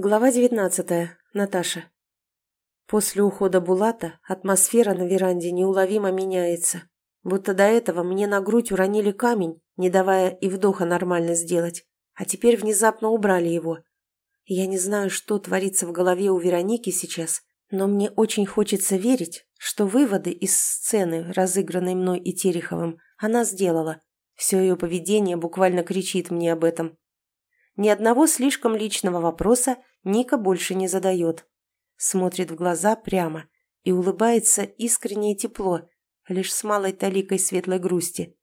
Глава девятнадцатая. Наташа. После ухода Булата атмосфера на веранде неуловимо меняется. Будто до этого мне на грудь уронили камень, не давая и вдоха нормально сделать, а теперь внезапно убрали его. Я не знаю, что творится в голове у Вероники сейчас, но мне очень хочется верить, что выводы из сцены, разыгранной мной и Тереховым, она сделала. Все ее поведение буквально кричит мне об этом. Ни одного слишком личного вопроса Ника больше не задает. Смотрит в глаза прямо и улыбается искренне и тепло, лишь с малой таликой светлой грусти.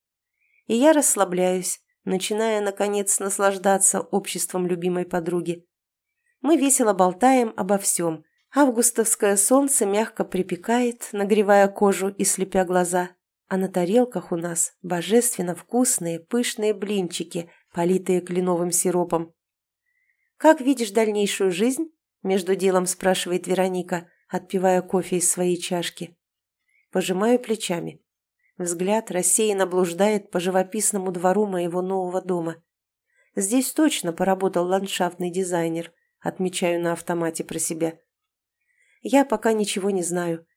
И я расслабляюсь, начиная, наконец, наслаждаться обществом любимой подруги. Мы весело болтаем обо всем. Августовское солнце мягко припекает, нагревая кожу и слепя глаза. А на тарелках у нас божественно вкусные, пышные блинчики политые кленовым сиропом. «Как видишь дальнейшую жизнь?» – между делом спрашивает Вероника, отпивая кофе из своей чашки. Пожимаю плечами. Взгляд рассеянно блуждает по живописному двору моего нового дома. Здесь точно поработал ландшафтный дизайнер, отмечаю на автомате про себя. Я пока ничего не знаю,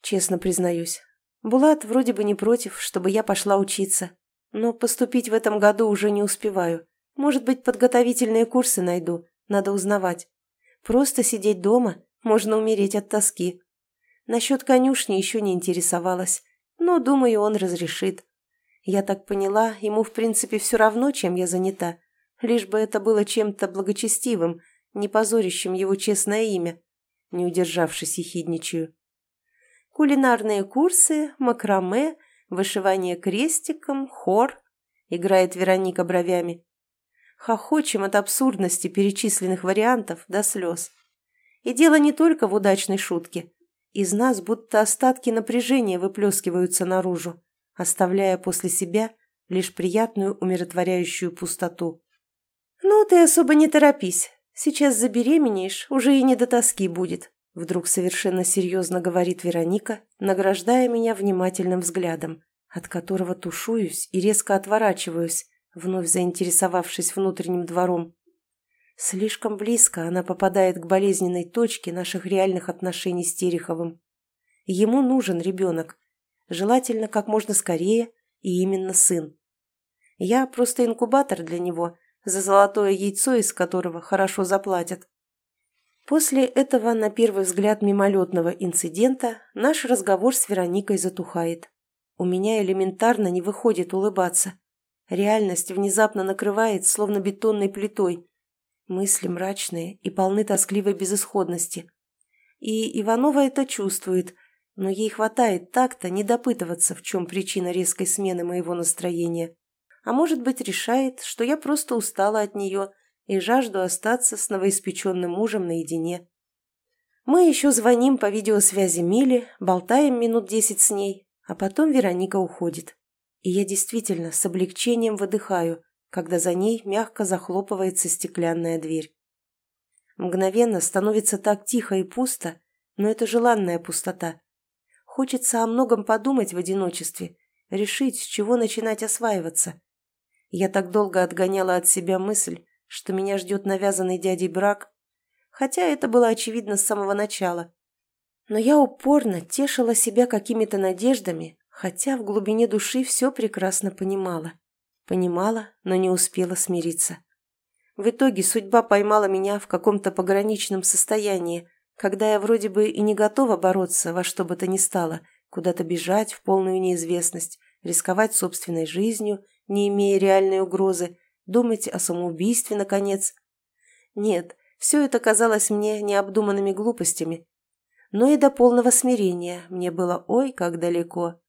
честно признаюсь. Булат вроде бы не против, чтобы я пошла учиться, но поступить в этом году уже не успеваю. Может быть, подготовительные курсы найду, надо узнавать. Просто сидеть дома, можно умереть от тоски. Насчет конюшни еще не интересовалась, но, думаю, он разрешит. Я так поняла, ему в принципе все равно, чем я занята, лишь бы это было чем-то благочестивым, не позорящим его честное имя. Не удержавшись, ехидничаю. Кулинарные курсы, макраме – вышивание крестиком, хор, играет Вероника бровями. Хохочем от абсурдности перечисленных вариантов до слез. И дело не только в удачной шутке. Из нас будто остатки напряжения выплескиваются наружу, оставляя после себя лишь приятную умиротворяющую пустоту. «Ну, ты особо не торопись. Сейчас забеременеешь, уже и не до тоски будет», Вдруг совершенно серьезно говорит Вероника, награждая меня внимательным взглядом, от которого тушуюсь и резко отворачиваюсь, вновь заинтересовавшись внутренним двором. Слишком близко она попадает к болезненной точке наших реальных отношений с Тереховым. Ему нужен ребенок, желательно как можно скорее, и именно сын. Я просто инкубатор для него, за золотое яйцо из которого хорошо заплатят. После этого, на первый взгляд мимолетного инцидента, наш разговор с Вероникой затухает. У меня элементарно не выходит улыбаться. Реальность внезапно накрывает, словно бетонной плитой. Мысли мрачные и полны тоскливой безысходности. И Иванова это чувствует, но ей хватает так-то не допытываться, в чем причина резкой смены моего настроения. А может быть, решает, что я просто устала от нее и жажду остаться с новоиспеченным мужем наедине. Мы еще звоним по видеосвязи Миле, болтаем минут десять с ней, а потом Вероника уходит. И я действительно с облегчением выдыхаю, когда за ней мягко захлопывается стеклянная дверь. Мгновенно становится так тихо и пусто, но это желанная пустота. Хочется о многом подумать в одиночестве, решить, с чего начинать осваиваться. Я так долго отгоняла от себя мысль, что меня ждет навязанный дядей брак, хотя это было очевидно с самого начала. Но я упорно тешила себя какими-то надеждами, хотя в глубине души все прекрасно понимала. Понимала, но не успела смириться. В итоге судьба поймала меня в каком-то пограничном состоянии, когда я вроде бы и не готова бороться во что бы то ни стало, куда-то бежать в полную неизвестность, рисковать собственной жизнью, не имея реальной угрозы, Думать о самоубийстве, наконец. Нет, все это казалось мне необдуманными глупостями. Но и до полного смирения мне было ой как далеко.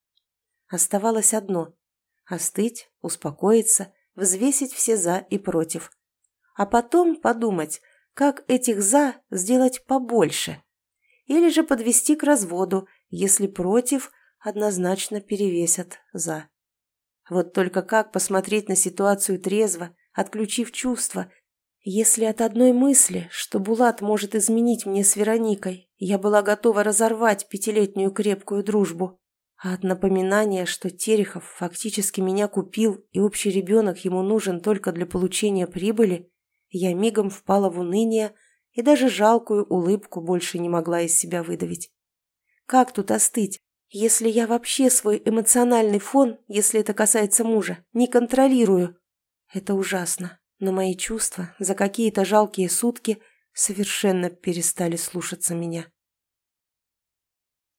Оставалось одно – остыть, успокоиться, взвесить все «за» и «против». А потом подумать, как этих «за» сделать побольше. Или же подвести к разводу, если «против» однозначно перевесят «за». Вот только как посмотреть на ситуацию трезво, отключив чувства, если от одной мысли, что Булат может изменить мне с Вероникой, я была готова разорвать пятилетнюю крепкую дружбу, а от напоминания, что Терехов фактически меня купил и общий ребенок ему нужен только для получения прибыли, я мигом впала в уныние и даже жалкую улыбку больше не могла из себя выдавить. Как тут остыть, если я вообще свой эмоциональный фон, если это касается мужа, не контролирую? Это ужасно, но мои чувства за какие-то жалкие сутки совершенно перестали слушаться меня.